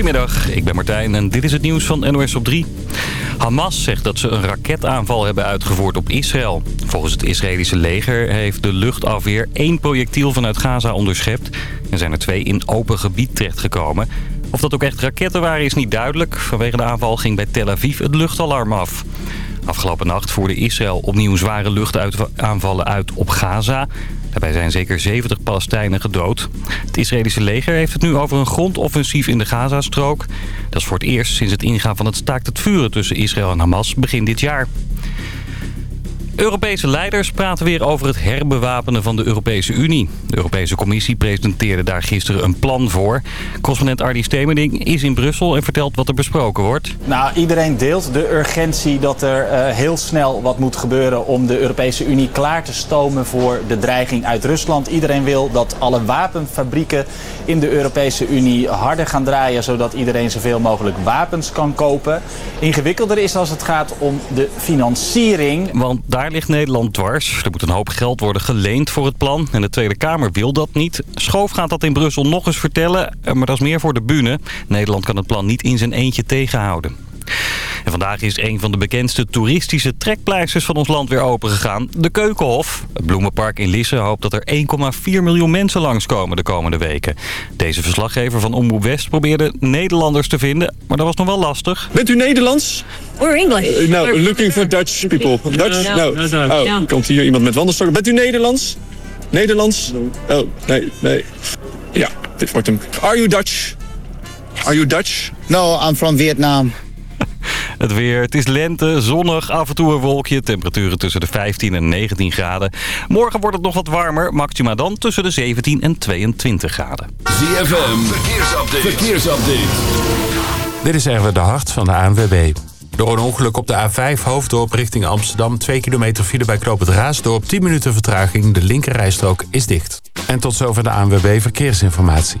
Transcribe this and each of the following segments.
Goedemiddag, ik ben Martijn en dit is het nieuws van NOS op 3. Hamas zegt dat ze een raketaanval hebben uitgevoerd op Israël. Volgens het Israëlische leger heeft de luchtafweer één projectiel vanuit Gaza onderschept... en zijn er twee in open gebied terechtgekomen. Of dat ook echt raketten waren is niet duidelijk. Vanwege de aanval ging bij Tel Aviv het luchtalarm af. Afgelopen nacht voerde Israël opnieuw zware luchtaanvallen uit op Gaza. Daarbij zijn zeker 70 Palestijnen gedood. Het Israëlische leger heeft het nu over een grondoffensief in de Gazastrook. Dat is voor het eerst sinds het ingaan van het staakt het vuren tussen Israël en Hamas begin dit jaar. Europese leiders praten weer over het herbewapenen van de Europese Unie. De Europese Commissie presenteerde daar gisteren een plan voor. Correspondent Ardi Stemerding is in Brussel en vertelt wat er besproken wordt. Nou, iedereen deelt de urgentie dat er uh, heel snel wat moet gebeuren... om de Europese Unie klaar te stomen voor de dreiging uit Rusland. Iedereen wil dat alle wapenfabrieken in de Europese Unie harder gaan draaien... zodat iedereen zoveel mogelijk wapens kan kopen. Ingewikkelder is als het gaat om de financiering. Want daar ligt Nederland dwars. Er moet een hoop geld worden geleend voor het plan. En de Tweede Kamer wil dat niet. Schoof gaat dat in Brussel nog eens vertellen. Eh, maar dat is meer voor de bühne. Nederland kan het plan niet in zijn eentje tegenhouden. En vandaag is een van de bekendste toeristische trekpleisters van ons land weer opengegaan. De Keukenhof. Het Bloemenpark in Lisse hoopt dat er 1,4 miljoen mensen langskomen de komende weken. Deze verslaggever van Omroep West probeerde Nederlanders te vinden, maar dat was nog wel lastig. Bent u Nederlands? We're English. Uh, no, looking for Dutch people. Dutch? No. no. Oh, komt hier iemand met wandelstokken. Bent u Nederlands? Nederlands? Oh, nee, nee. Ja, dit wordt hem. Are you Dutch? Are you Dutch? No, I'm from Vietnam. Het weer, het is lente, zonnig, af en toe een wolkje. Temperaturen tussen de 15 en 19 graden. Morgen wordt het nog wat warmer, maxima dan tussen de 17 en 22 graden. ZFM, verkeersupdate. verkeersupdate. Dit is Erwin de Hart van de ANWB. Door een ongeluk op de A5 Hoofddorp richting Amsterdam... 2 kilometer file bij Knoop het Raasdorp, 10 minuten vertraging. De linkerrijstrook is dicht. En tot zover de ANWB Verkeersinformatie.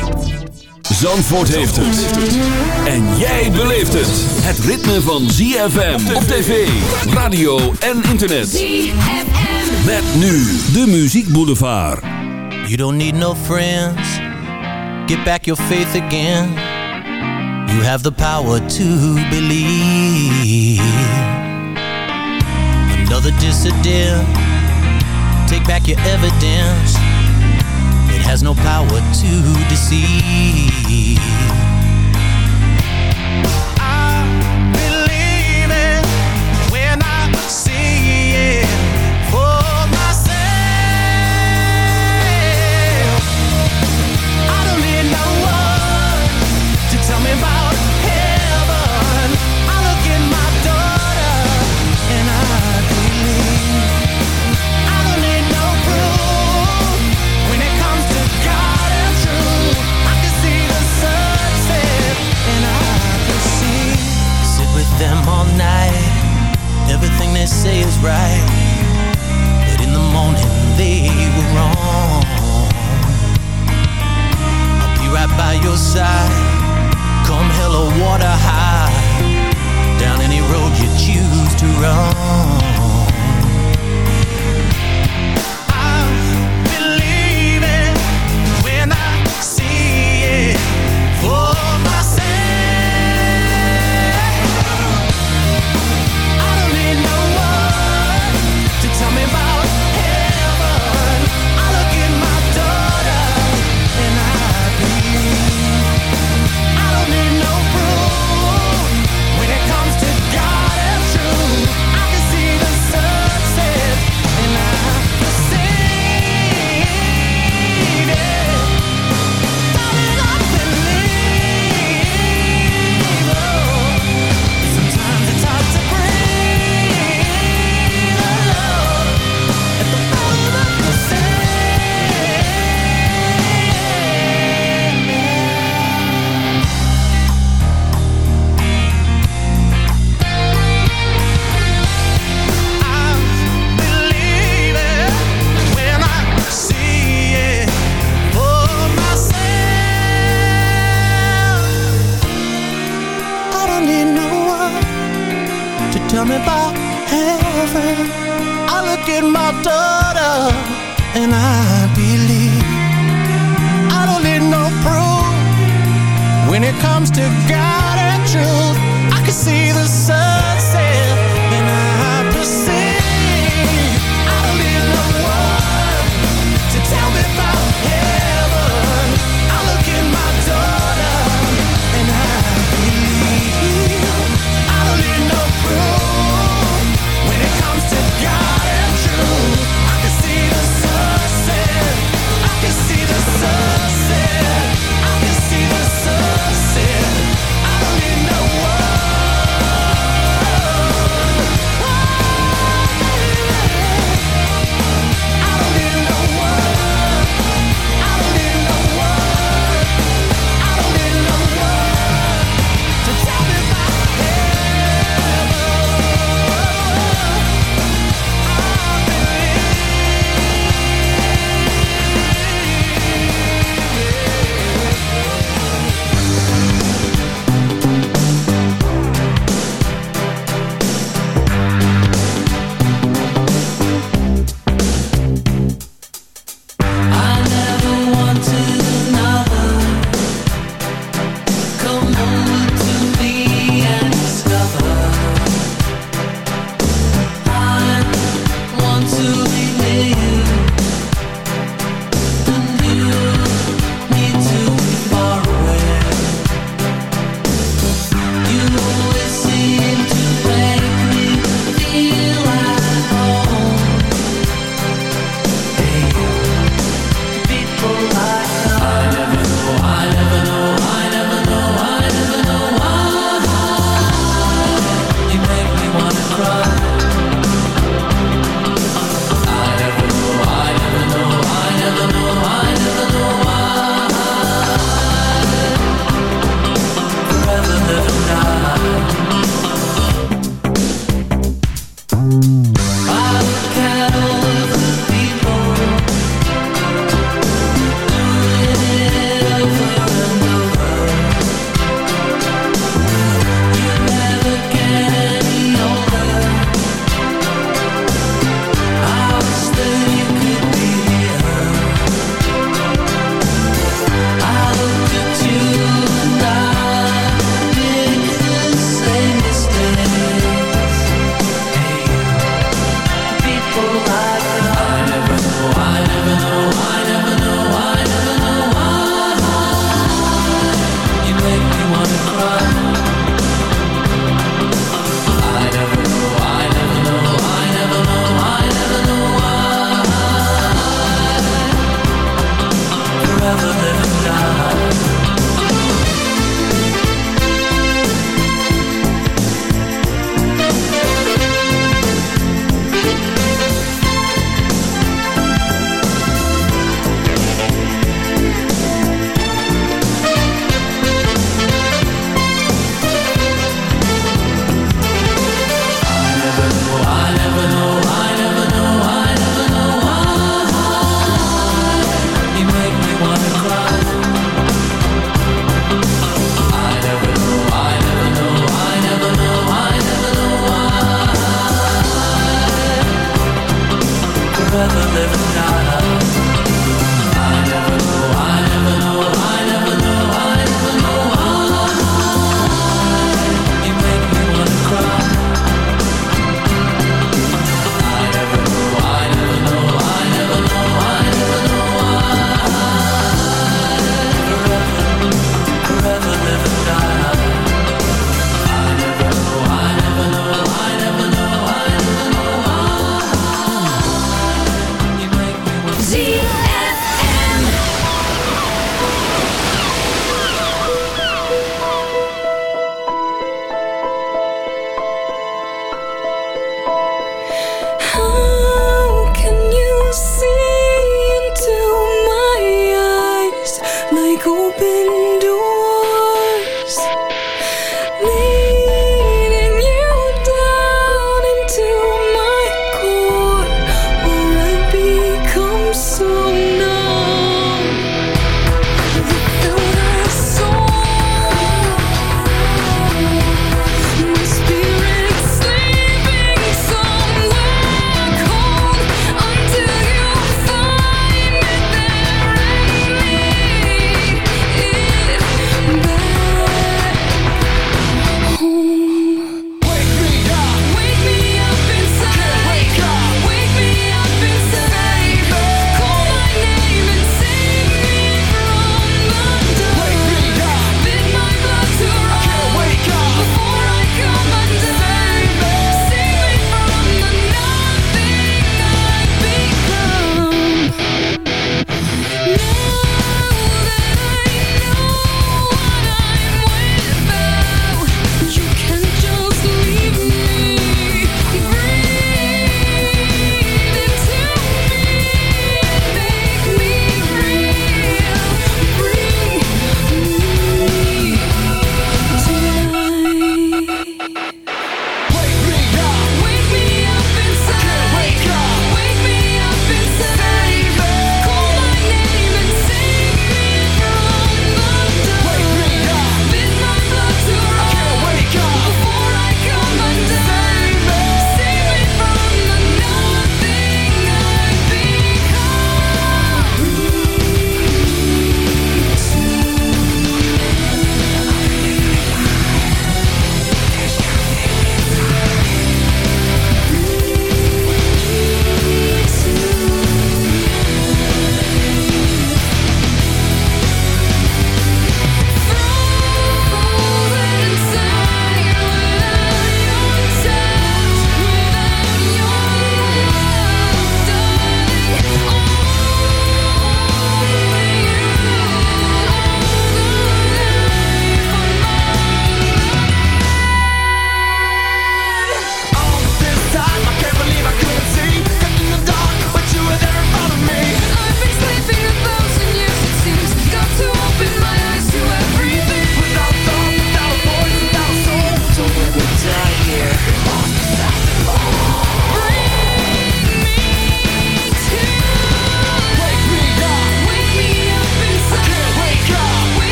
Zandvoort heeft het. En jij beleeft het. Het ritme van ZFM op tv, radio en internet. ZFM. Met nu de Muziek Boulevard. You don't need no friends. Get back your faith again. You have the power to believe. Another dissident. Take back your evidence. Has no power to deceive.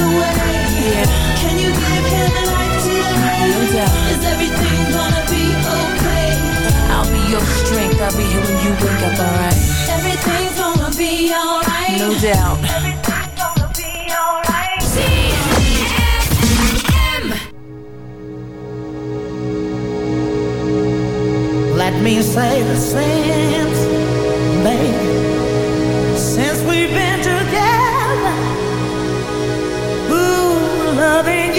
Yeah. Can you give him life? No doubt. Is everything gonna be okay? I'll be your strength. I'll be here when you wake up, alright? Everything's gonna be alright. No doubt. Everything's gonna be alright. Let me say the since, ooh, loving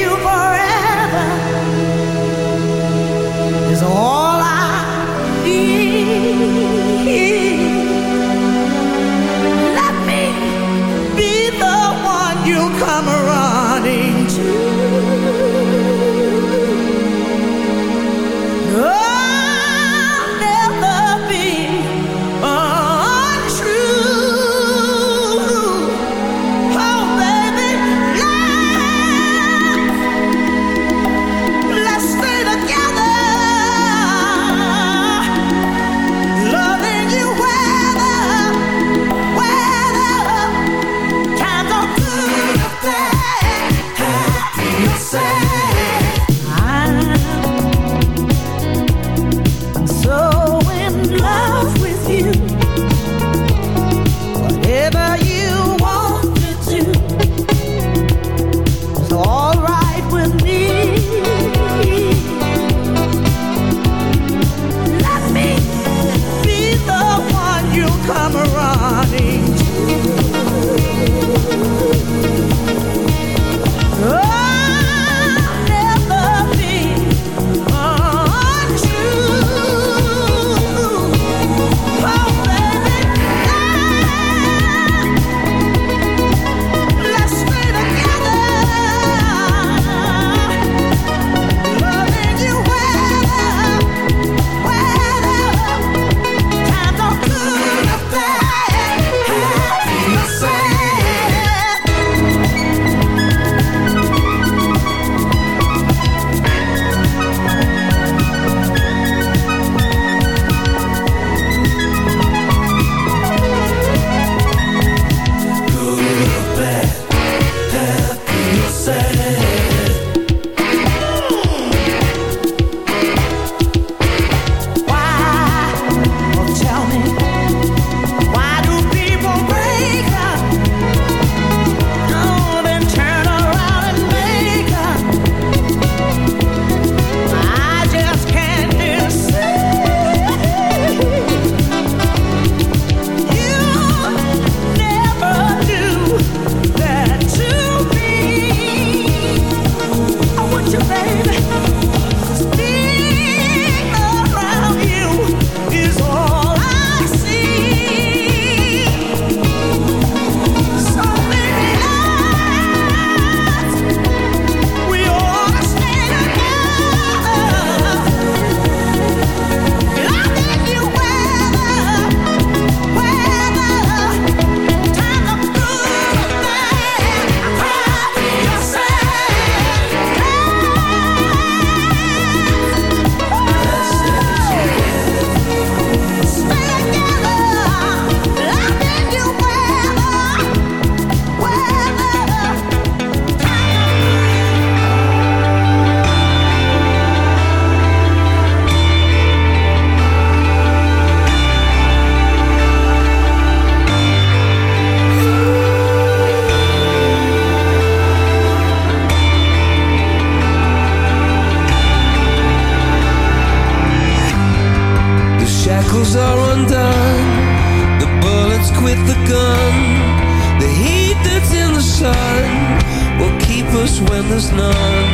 push when there's none.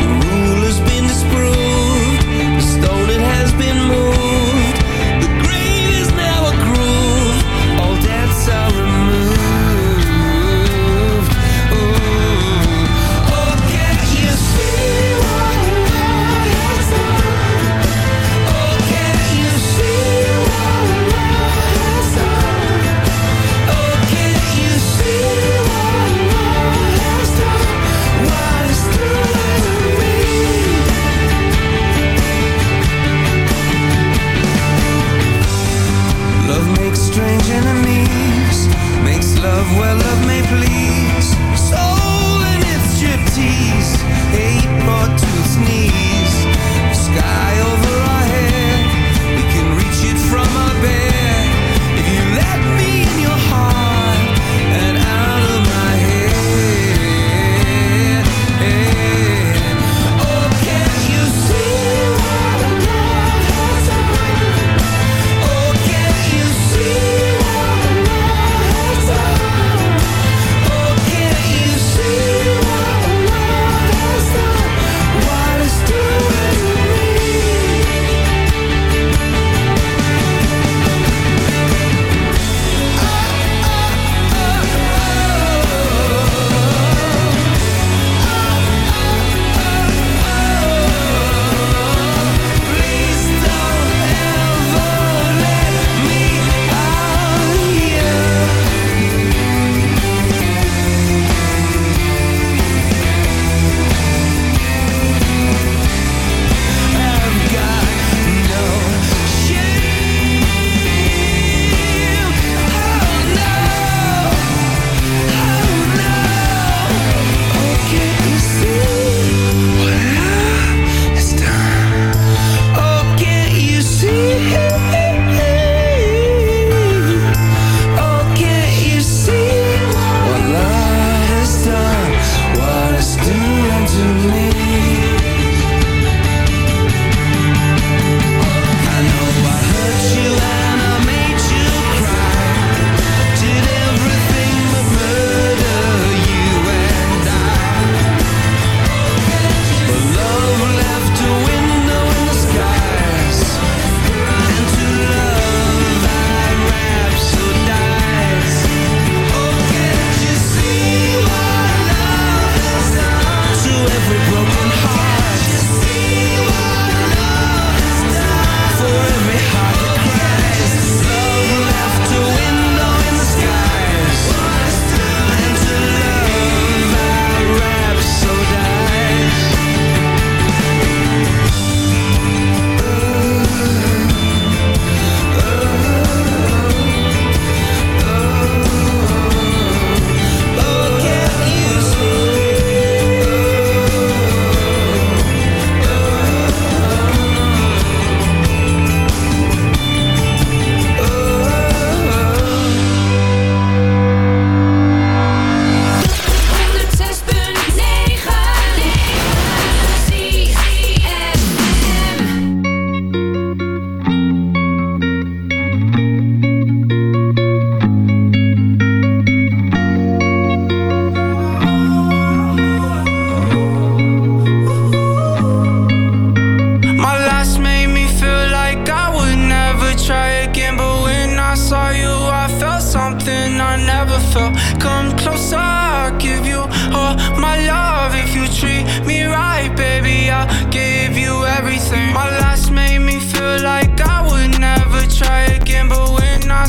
The rule has been disproved. The stone it has been moved.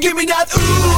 give me that ooh.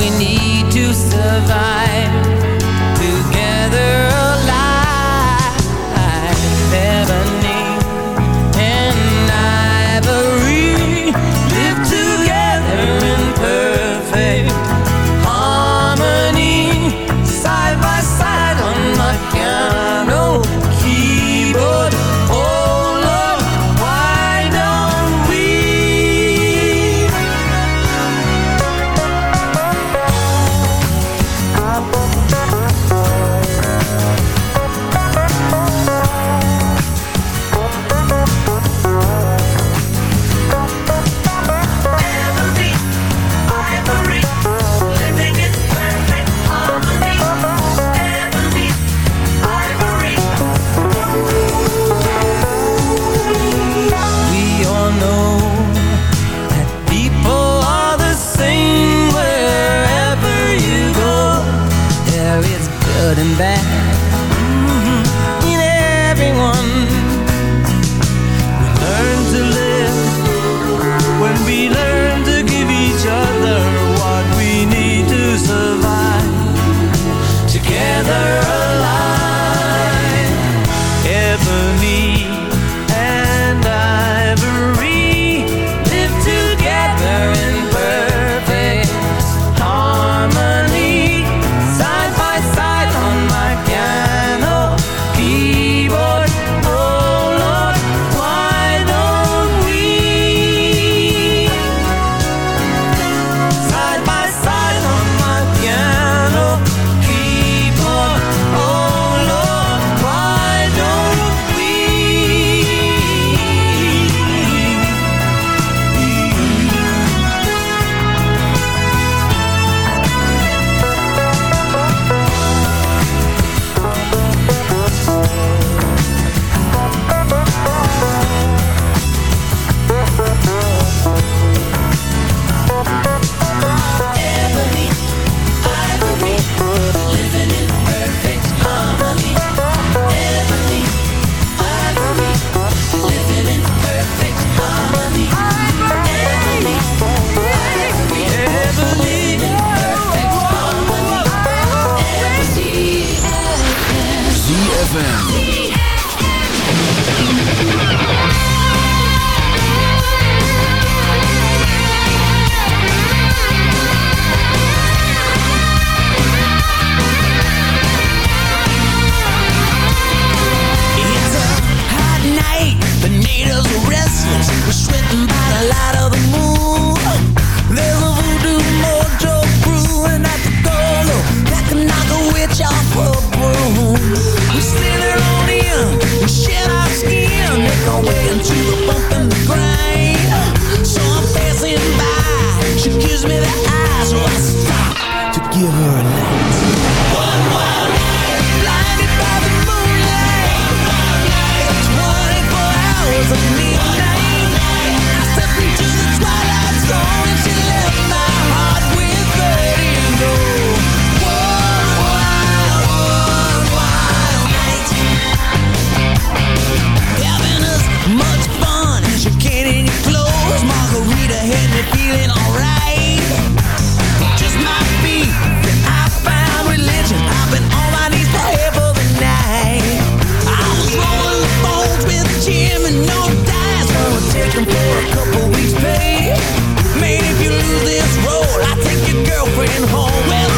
we need to survive. i take it girlfriend home.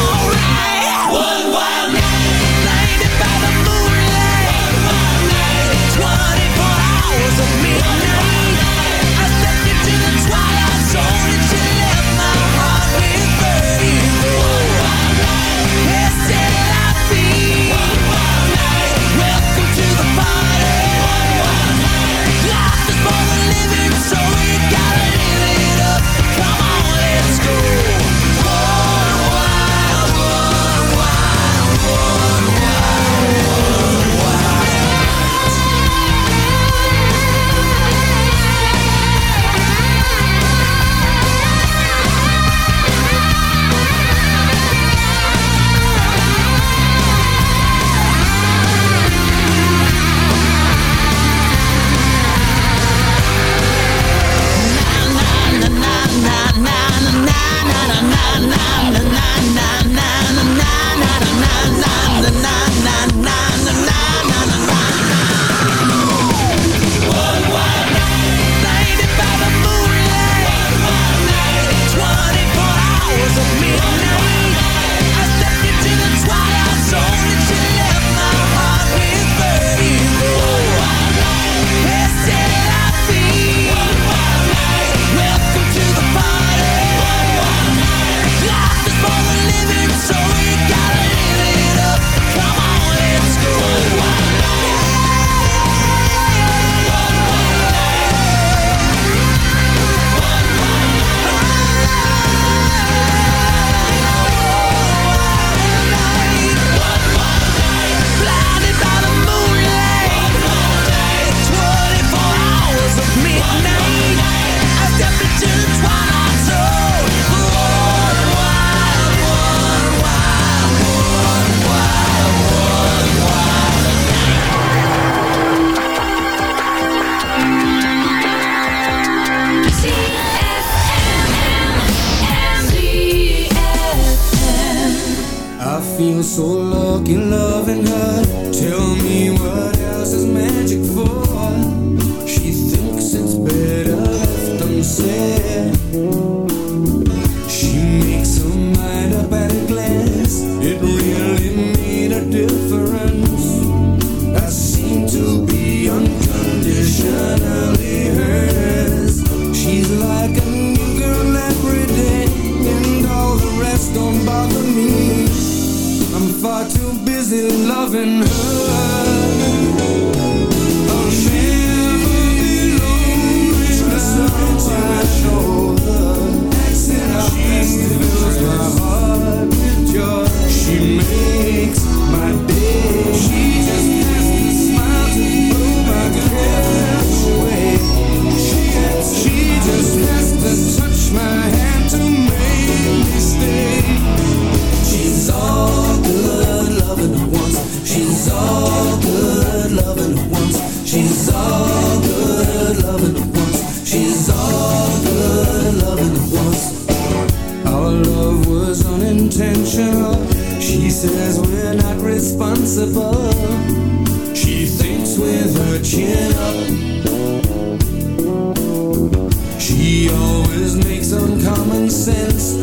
He always makes uncommon sense,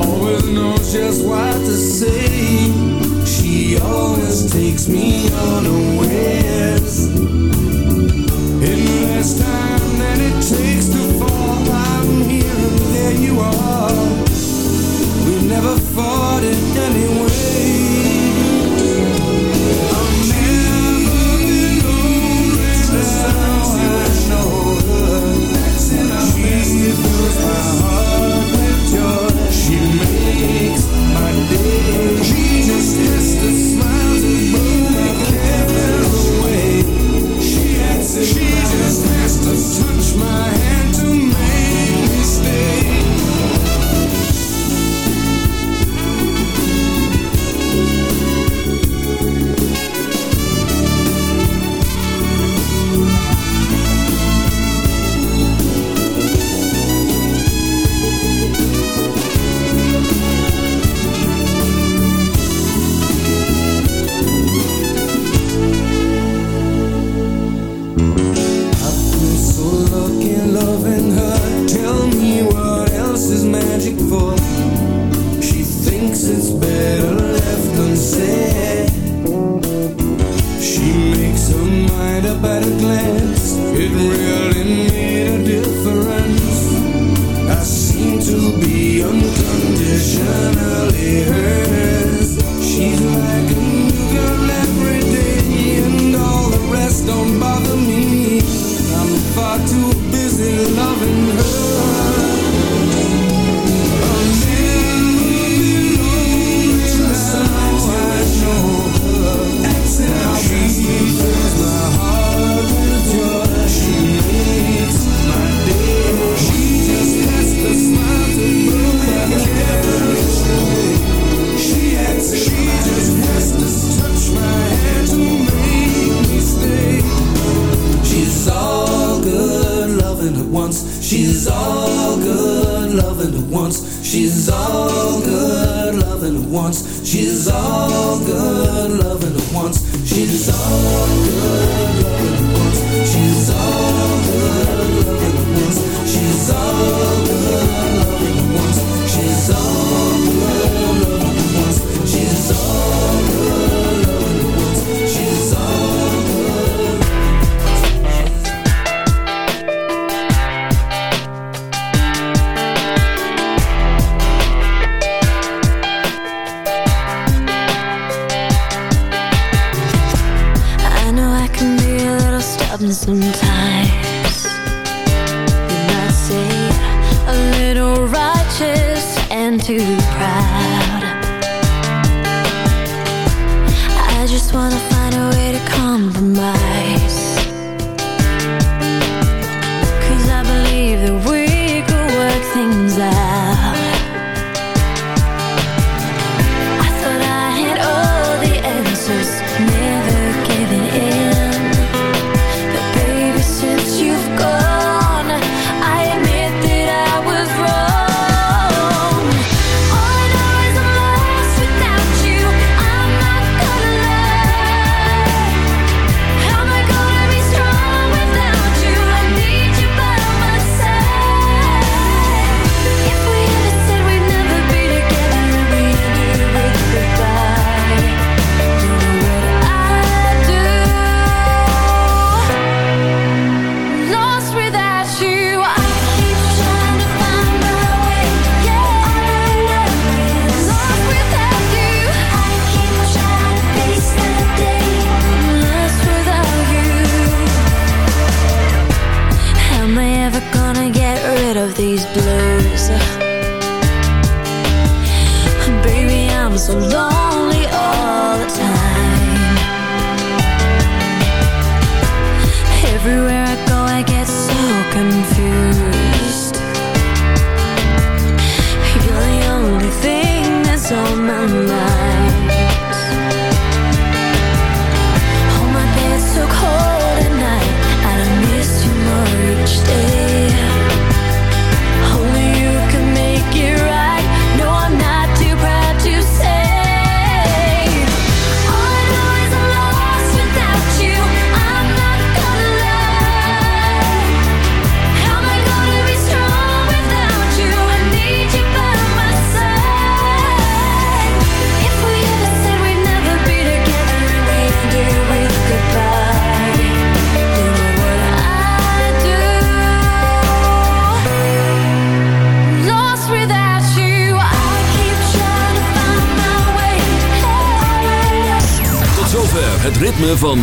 always knows just what to say. She always takes me unawares. In less time than it takes to fall, I'm here and there you are. We never fall.